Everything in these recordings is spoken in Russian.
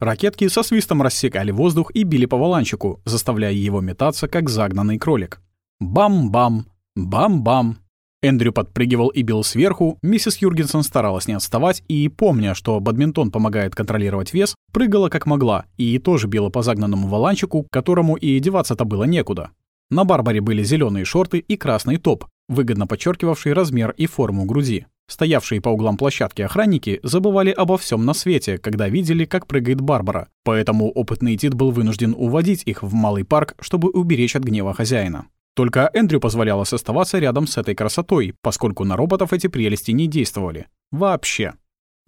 Ракетки со свистом рассекали воздух и били по валанчику, заставляя его метаться, как загнанный кролик. Бам-бам, бам-бам. Эндрю подпрыгивал и бил сверху, миссис Юргенсон старалась не отставать и, помня, что бадминтон помогает контролировать вес, прыгала как могла и тоже била по загнанному валанчику, которому и деваться-то было некуда. На Барбаре были зеленые шорты и красный топ, выгодно подчеркивавший размер и форму груди. Стоявшие по углам площадки охранники забывали обо всем на свете, когда видели, как прыгает Барбара, поэтому опытный Тит был вынужден уводить их в малый парк, чтобы уберечь от гнева хозяина. Только Эндрю позволялось оставаться рядом с этой красотой, поскольку на роботов эти прелести не действовали. Вообще.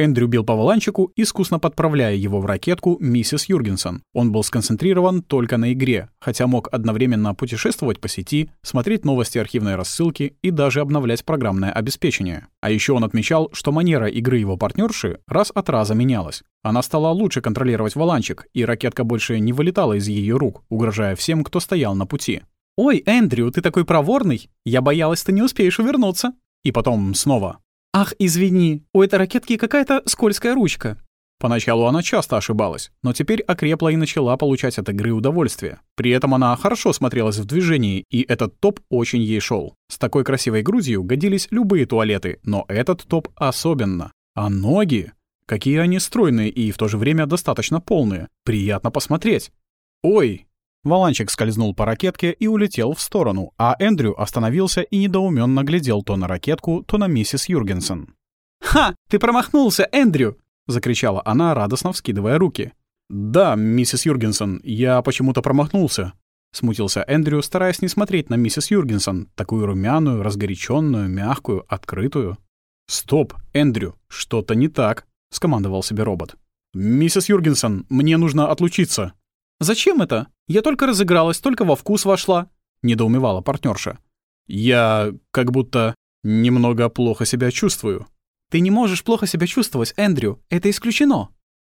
Эндрю бил по валанчику, искусно подправляя его в ракетку миссис Юргенсон. Он был сконцентрирован только на игре, хотя мог одновременно путешествовать по сети, смотреть новости архивной рассылки и даже обновлять программное обеспечение. А еще он отмечал, что манера игры его партнерши раз от раза менялась. Она стала лучше контролировать валанчик, и ракетка больше не вылетала из ее рук, угрожая всем, кто стоял на пути. «Ой, Эндрю, ты такой проворный! Я боялась, ты не успеешь увернуться!» И потом снова. «Ах, извини, у этой ракетки какая-то скользкая ручка». Поначалу она часто ошибалась, но теперь окрепла и начала получать от игры удовольствие. При этом она хорошо смотрелась в движении, и этот топ очень ей шел. С такой красивой грудью годились любые туалеты, но этот топ особенно. А ноги? Какие они стройные и в то же время достаточно полные. Приятно посмотреть. Ой, Валанчик скользнул по ракетке и улетел в сторону, а Эндрю остановился и недоуменно глядел то на ракетку, то на миссис Юргенсен. «Ха! Ты промахнулся, Эндрю!» — закричала она, радостно вскидывая руки. «Да, миссис Юргенсен, я почему-то промахнулся», — смутился Эндрю, стараясь не смотреть на миссис Юргенсен, такую румяную, разгоряченную, мягкую, открытую. «Стоп, Эндрю, что-то не так», — скомандовал себе робот. «Миссис Юргенсен, мне нужно отлучиться». «Зачем это? Я только разыгралась, только во вкус вошла», — недоумевала партнерша. «Я как будто немного плохо себя чувствую». «Ты не можешь плохо себя чувствовать, Эндрю. Это исключено».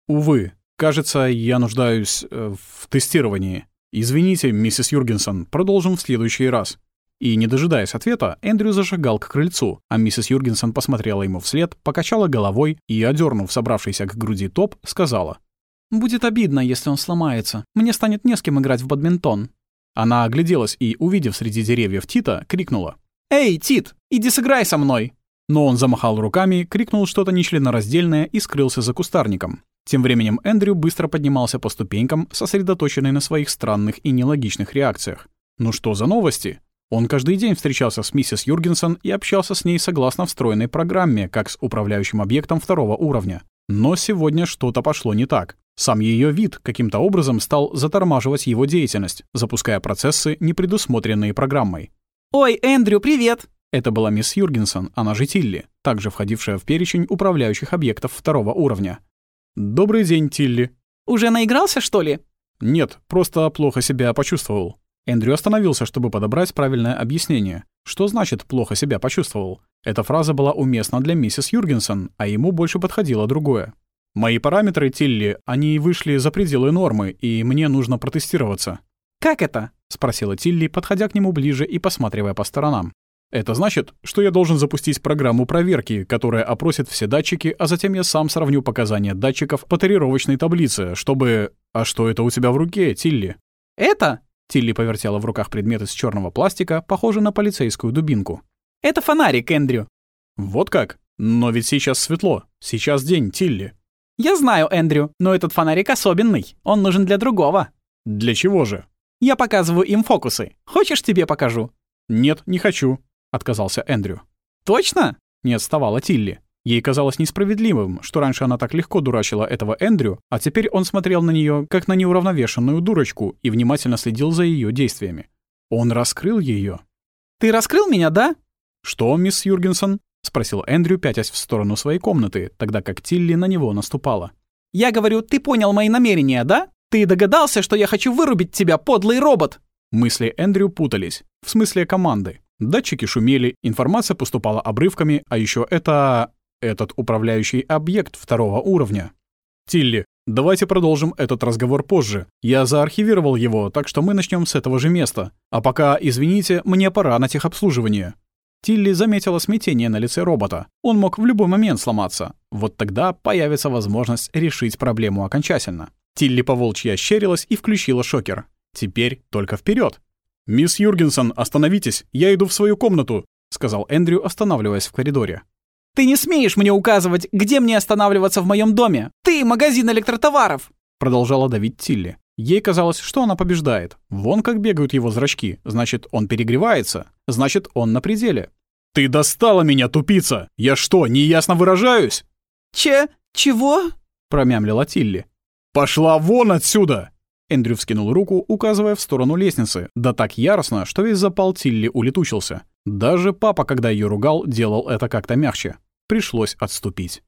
«Увы. Кажется, я нуждаюсь э, в тестировании. Извините, миссис Юргенсон, продолжим в следующий раз». И, не дожидаясь ответа, Эндрю зашагал к крыльцу, а миссис Юргенсон посмотрела ему вслед, покачала головой и, одернув собравшийся к груди топ, сказала — Будет обидно, если он сломается. Мне станет не с кем играть в бадминтон». Она огляделась и, увидев среди деревьев Тита, крикнула. «Эй, Тит, иди сыграй со мной!» Но он замахал руками, крикнул что-то нечленораздельное и скрылся за кустарником. Тем временем Эндрю быстро поднимался по ступенькам, сосредоточенный на своих странных и нелогичных реакциях. Ну что за новости? Он каждый день встречался с миссис Юргенсон и общался с ней согласно встроенной программе, как с управляющим объектом второго уровня. Но сегодня что-то пошло не так. Сам ее вид каким-то образом стал затормаживать его деятельность, запуская процессы, не предусмотренные программой. «Ой, Эндрю, привет!» Это была мисс Юргенсон, она же Тилли, также входившая в перечень управляющих объектов второго уровня. «Добрый день, Тилли». «Уже наигрался, что ли?» «Нет, просто плохо себя почувствовал». Эндрю остановился, чтобы подобрать правильное объяснение. Что значит «плохо себя почувствовал»? Эта фраза была уместна для миссис Юргенсон, а ему больше подходило другое. Мои параметры, Тилли, они вышли за пределы нормы, и мне нужно протестироваться». «Как это?» — спросила Тилли, подходя к нему ближе и посматривая по сторонам. «Это значит, что я должен запустить программу проверки, которая опросит все датчики, а затем я сам сравню показания датчиков по тарировочной таблице, чтобы... А что это у тебя в руке, Тилли?» «Это?» — Тилли повертела в руках предмет из черного пластика, похожий на полицейскую дубинку. «Это фонарик, Эндрю». «Вот как? Но ведь сейчас светло. Сейчас день, Тилли. «Я знаю, Эндрю, но этот фонарик особенный. Он нужен для другого». «Для чего же?» «Я показываю им фокусы. Хочешь, тебе покажу?» «Нет, не хочу», — отказался Эндрю. «Точно?» — не отставала Тилли. Ей казалось несправедливым, что раньше она так легко дурачила этого Эндрю, а теперь он смотрел на нее как на неуравновешенную дурочку и внимательно следил за ее действиями. Он раскрыл ее. «Ты раскрыл меня, да?» «Что, мисс Юргенсон?» — спросил Эндрю, пятясь в сторону своей комнаты, тогда как Тилли на него наступала. «Я говорю, ты понял мои намерения, да? Ты догадался, что я хочу вырубить тебя, подлый робот?» Мысли Эндрю путались. В смысле команды. Датчики шумели, информация поступала обрывками, а еще это... этот управляющий объект второго уровня. «Тилли, давайте продолжим этот разговор позже. Я заархивировал его, так что мы начнем с этого же места. А пока, извините, мне пора на техобслуживание. Тилли заметила смятение на лице робота. Он мог в любой момент сломаться. Вот тогда появится возможность решить проблему окончательно. Тилли поволчья ощерилась и включила шокер. Теперь только вперед. «Мисс Юргенсон, остановитесь, я иду в свою комнату», — сказал Эндрю, останавливаясь в коридоре. «Ты не смеешь мне указывать, где мне останавливаться в моем доме! Ты магазин электротоваров!» Продолжала давить Тилли. Ей казалось, что она побеждает. Вон как бегают его зрачки. Значит, он перегревается. Значит, он на пределе. «Ты достала меня, тупица! Я что, неясно выражаюсь?» «Че? Чего?» — промямлила Тилли. «Пошла вон отсюда!» Эндрю вскинул руку, указывая в сторону лестницы, да так яростно, что весь запал Тилли улетучился. Даже папа, когда ее ругал, делал это как-то мягче. Пришлось отступить.